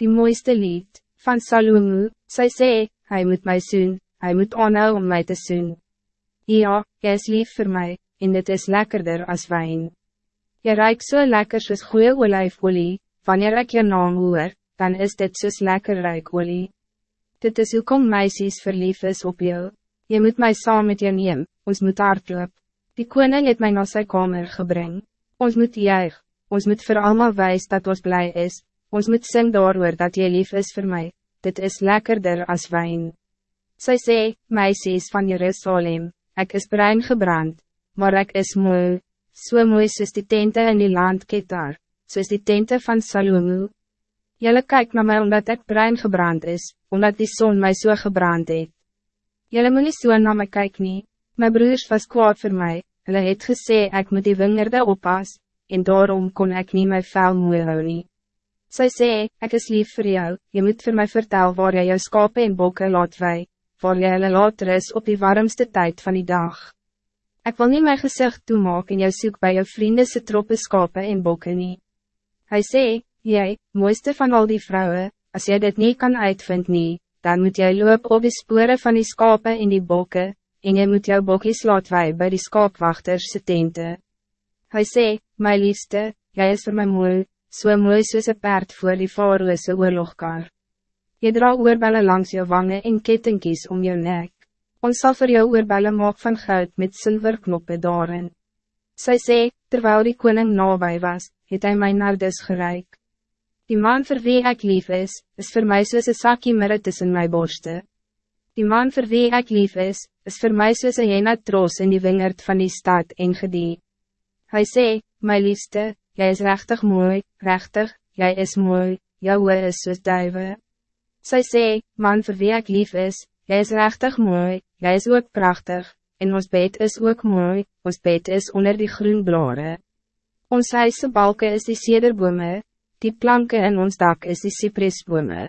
die mooiste lied, van Salomo, sy sê, hy moet my soen, hy moet aanhou om mij te soen. Ja, jy is lief voor mij, en dit is lekkerder als wijn. Je ruikt zo so lekker soos goeie olijfolie, wanneer ik je naam hoor, dan is dit soos lekker ruikolie. Dit is hoekom meisjes verlief is op jou. Je moet mij saam met je neem, ons moet hardloop. Die koning het mij naar zijn kamer gebring. Ons moet juig, ons moet voor allemaal wijs dat ons blij is, ons moet sing daarover dat je lief is voor mij. dit is lekkerder als wijn. Zij sê, meisjes van Jerusalem, ik is bruin gebrand, maar ik is mooi, so mooi soos die tente in die land Ketar, soos die tente van Salomo. Jelle kyk naar mij omdat ik bruin gebrand is, omdat die zon mij zo so gebrand het. Jelle moet nie so na my kyk nie, my broers was kwaad voor mij, hulle het gesê ek moet die wingerde oppas, en daarom kon ik niet mijn vel mooi hou nie. Sy sê, ek is lief voor jou, je moet voor mij vertellen waar jy jou skape en bokke laat wei, waar jy hulle laat ris op die warmste tijd van die dag. Ik wil niet mijn gezicht toemaak en jou soek bij jou vrienden se troppe skape en bokke nie. Hy sê, jy, mooiste van al die vrouwen, als jy dit niet kan uitvind nie, dan moet jy loop op die sporen van die skape en die bokke, en jy moet jou bokkies laat wei by die skaapwachters se tente. Hy sê, my liefste, jy is voor my mooi, so mooi soos een paard voor die faroese oorlogkar. Je dra oorbellen langs jou wangen en kettingkies om jou nek. Ons sal vir jou oorbellen maak van goud met zilverknoppen daarin. Sy sê, terwijl die koning nabij was, het hij my nardus gereik. Die man vir wie ek lief is, is voor mij soos een sakkie mirre tussen my borste. Die man vir wie ek lief is, is voor mij soos een jena troos in die wingerd van die stad en gedie. Hy sê, my liefste, Jij is rechtig mooi, rechtig, jij is mooi, jou oor is soos duive. Sy sê, man vir wie ek lief is, jy is rechtig mooi, jij is ook prachtig, en ons bed is ook mooi, ons bed is onder die groen blare. Ons huise balken is die cederbome, die planken in ons dak is die cypresbome.